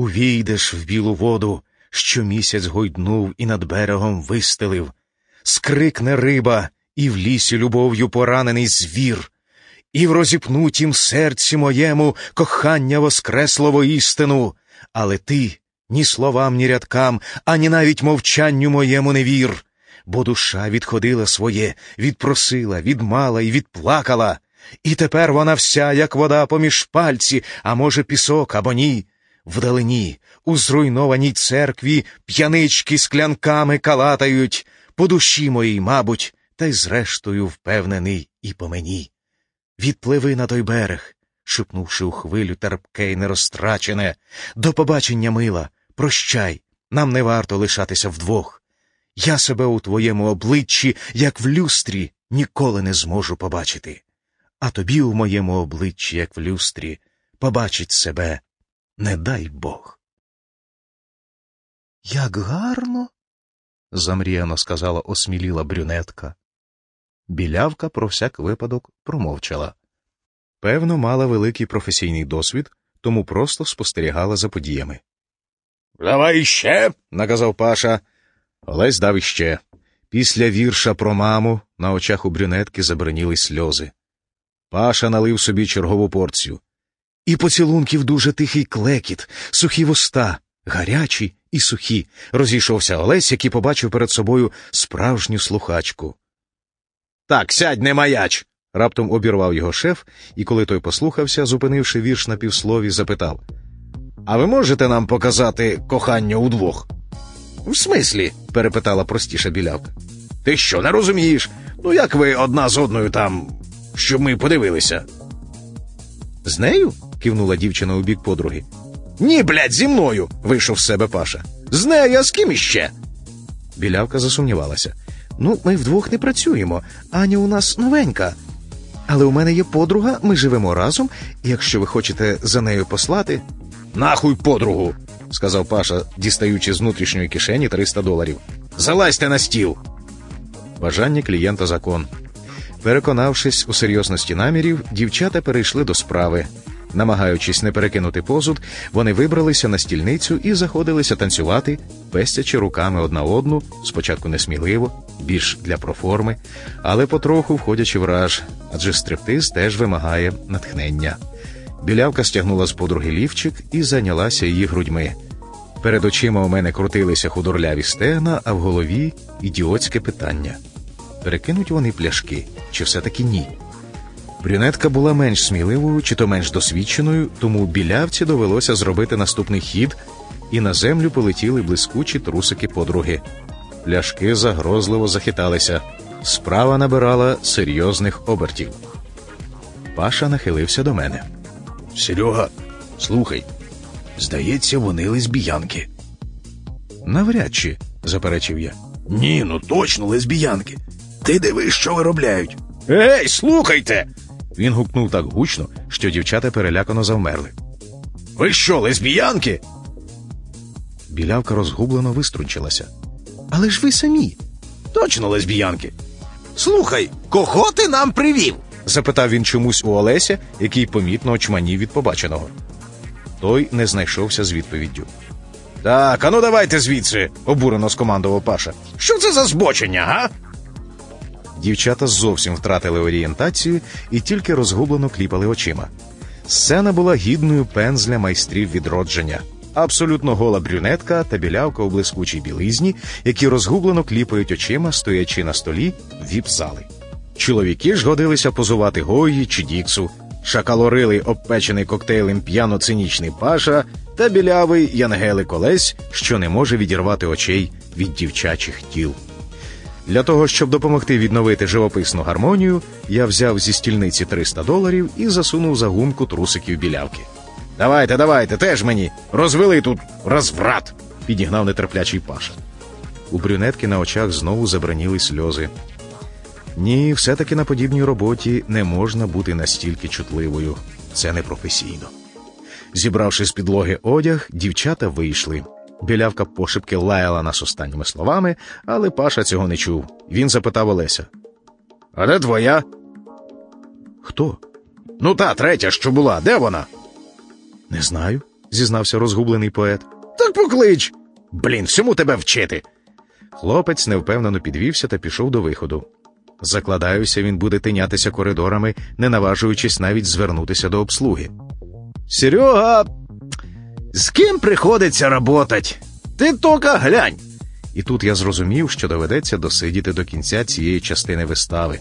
увійдеш в білу воду, що місяць гойднув і над берегом вистелив, скрикне риба, і в лісі любов'ю поранений звір, і в розіпнутім серці моєму кохання воскресло воістину, але ти ні словам, ні рядкам, ані навіть мовчанню моєму не вір, бо душа відходила своє, відпросила, відмала і відплакала, і тепер вона вся, як вода поміж пальці, а може, пісок або ні. Вдалині, у зруйнованій церкві, п'янички склянками калатають, по душі моїй, мабуть, та й зрештою впевнений і по мені. Відпливи на той берег, шепнувши у хвилю терпке й нерозтрачене. До побачення, мила, прощай, нам не варто лишатися вдвох. Я себе у твоєму обличчі, як в люстрі, ніколи не зможу побачити. А тобі у моєму обличчі, як в люстрі, побачить себе, не дай Бог. Як гарно, замріяно сказала осміліла брюнетка. Білявка про всяк випадок промовчала. Певно, мала великий професійний досвід, тому просто спостерігала за подіями. Давай іще, наказав Паша. Олесь дав іще. Після вірша про маму на очах у брюнетки забриніли сльози. Паша налив собі чергову порцію. І поцілунків дуже тихий клекіт, сухі вуста, гарячі і сухі, розійшовся Олесь, який побачив перед собою справжню слухачку. Так, сядь, не маяч. раптом обірвав його шеф, і коли той послухався, зупинивши вірш на півслові, запитав А ви можете нам показати кохання удвох? В смислі? перепитала простіша білявка. Ти що, не розумієш? Ну як ви одна з одною там, щоб ми подивилися? З нею? Кивнула дівчина у бік подруги. Ні, блядь, зі мною. вийшов з себе Паша. З нею, а з ким іще? Білявка засумнівалася. Ну, ми вдвох не працюємо. Аня у нас новенька. Але у мене є подруга, ми живемо разом, і якщо ви хочете за нею послати. Нахуй подругу, сказав Паша, дістаючи з внутрішньої кишені 300 доларів. Залазьте на стіл. Бажання клієнта закон. Переконавшись у серйозності намірів, дівчата перейшли до справи. Намагаючись не перекинути позуд, вони вибралися на стільницю і заходилися танцювати, пестячи руками одна одну, спочатку несміливо, більш для проформи, але потроху входячи в раж, адже стриптиз теж вимагає натхнення. Білявка стягнула з подруги лівчик і зайнялася її грудьми. Перед очима у мене крутилися худорляві стегна, а в голові ідіотське питання: перекинуть вони пляшки, чи все таки ні? Брюнетка була менш сміливою чи то менш досвідченою, тому білявці довелося зробити наступний хід, і на землю полетіли блискучі трусики подруги. Пляшки загрозливо захиталися. Справа набирала серйозних обертів. Паша нахилився до мене. Серега, слухай, здається, вони лесбіянки. Навряд чи, заперечив я. Ні, ну точно лесбіянки. Ти дивись, що виробляють. Ей, слухайте. Він гукнув так гучно, що дівчата перелякано завмерли. Ви що, лесбіянки? Білявка розгублено виструнчилася. Але ж ви самі. Точно лесбіянки. Слухай, кого ти нам привів? запитав він чомусь у Олеся, який помітно очманів від побаченого. Той не знайшовся з відповіддю. Так, а ну давайте звідси, обурено скомандував Паша. Що це за збочення, га? Дівчата зовсім втратили орієнтацію і тільки розгублено кліпали очима. Сцена була гідною пензля майстрів відродження. Абсолютно гола брюнетка та білявка у блискучій білизні, які розгублено кліпають очима, стоячи на столі віп-зали. Чоловіки ж годилися позувати Гої чи Діксу, шакалорили обпечений коктейлем п'яно-цинічний паша та білявий Янгелик Олесь, що не може відірвати очей від дівчачих тіл. Для того, щоб допомогти відновити живописну гармонію, я взяв зі стільниці 300 доларів і засунув за гумку трусиків білявки. Давайте, давайте, теж мені розвели тут розврат, підігнав нетерплячий паша. У брюнетки на очах знову забраніли сльози. Ні, все-таки на подібній роботі не можна бути настільки чутливою. Це не професійно. Зібравши з підлоги одяг, дівчата вийшли. Білявка пошепки лаяла нас останніми словами, але Паша цього не чув. Він запитав Олеся: А де твоя? Хто? Ну, та третя, що була, де вона? Не знаю, зізнався розгублений поет. Так поклич. Блін, всьому тебе вчити. Хлопець невпевнено підвівся та пішов до виходу. Закладаюся, він буде тинятися коридорами, не наважуючись навіть звернутися до обслуги. Серега, з ким приходиться работать? Ти тока глянь. І тут я зрозумів, що доведеться досидіти до кінця цієї частини вистави.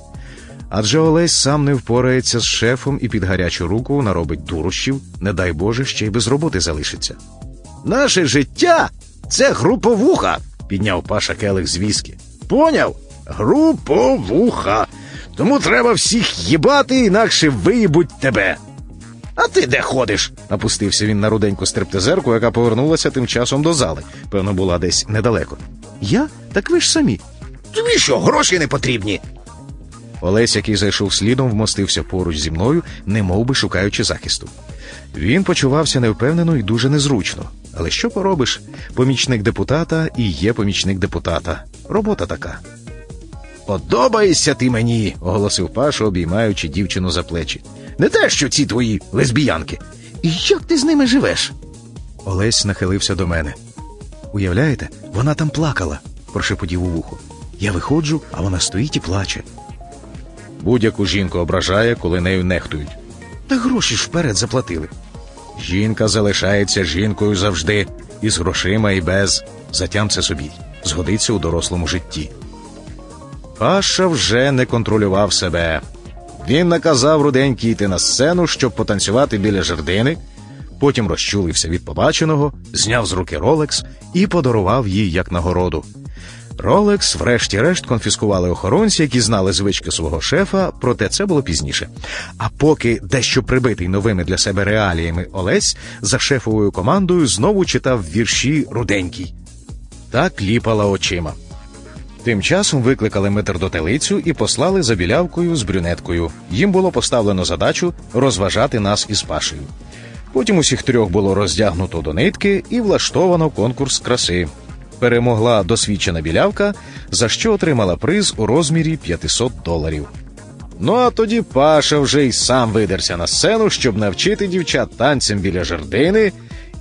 Адже Олесь сам не впорається з шефом і під гарячу руку наробить дурощів, не дай Боже, ще й без роботи залишиться. Наше життя це груповуха, підняв Паша келих з віскі. Поняв? Груповуха. Тому треба всіх їбати, інакше виїбуть тебе. А ти де ходиш? Напустився він на руденьку стриптизерку, яка повернулася тим часом до зали. Певно, була десь недалеко. Я? Так ви ж самі. Тобі що, гроші не потрібні? Олесь, який зайшов слідом, вмостився поруч зі мною, не би шукаючи захисту. Він почувався невпевнено і дуже незручно. Але що поробиш? Помічник депутата і є помічник депутата. Робота така. Подобаєшся ти мені, оголосив Паша, обіймаючи дівчину за плечі. Не те, що ці твої лесбіянки. І як ти з ними живеш? Олесь нахилився до мене. Уявляєте, вона там плакала, прошепотів у вухо. Я виходжу, а вона стоїть і плаче. Будь-яку жінку ображає, коли нею нехтують. Та гроші ж вперед заплатили. Жінка залишається жінкою завжди, і з грошима, і без. Затям це собі, згодиться у дорослому житті. Паша вже не контролював себе. Він наказав руденькій йти на сцену, щоб потанцювати біля жердини, потім розчулився від побаченого, зняв з руки Ролекс і подарував їй як нагороду. Ролекс, врешті-решт, конфіскували охоронці, які знали звички свого шефа, проте це було пізніше. А поки дещо прибитий новими для себе реаліями Олесь за шефовою командою знову читав вірші руденький. Так ліпала очима. Тим часом викликали метрдотелицю і послали за білявкою з брюнеткою. Їм було поставлено задачу розважати нас із пашею. Потім усіх трьох було роздягнуто до нитки і влаштовано конкурс краси. Перемогла досвідчена білявка, за що отримала приз у розмірі 500 доларів. Ну а тоді Паша вже й сам видерся на сцену, щоб навчити дівчат танцям біля жердини,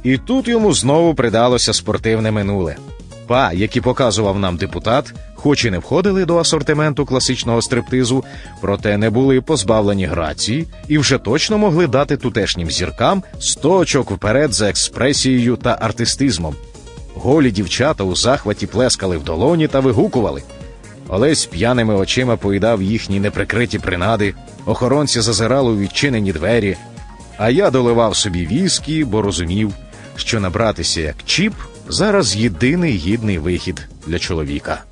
і тут йому знову придалося спортивне минуле. Па, які показував нам депутат, хоч і не входили до асортименту класичного стриптизу, проте не були позбавлені грації і вже точно могли дати тутешнім зіркам 100 очок вперед за експресією та артистизмом. Голі дівчата у захваті плескали в долоні та вигукували. Олесь п'яними очима поїдав їхні неприкриті принади, охоронці зазирали у відчинені двері, а я доливав собі віскі, бо розумів, що набратися як чіп зараз єдиний гідний вихід для чоловіка.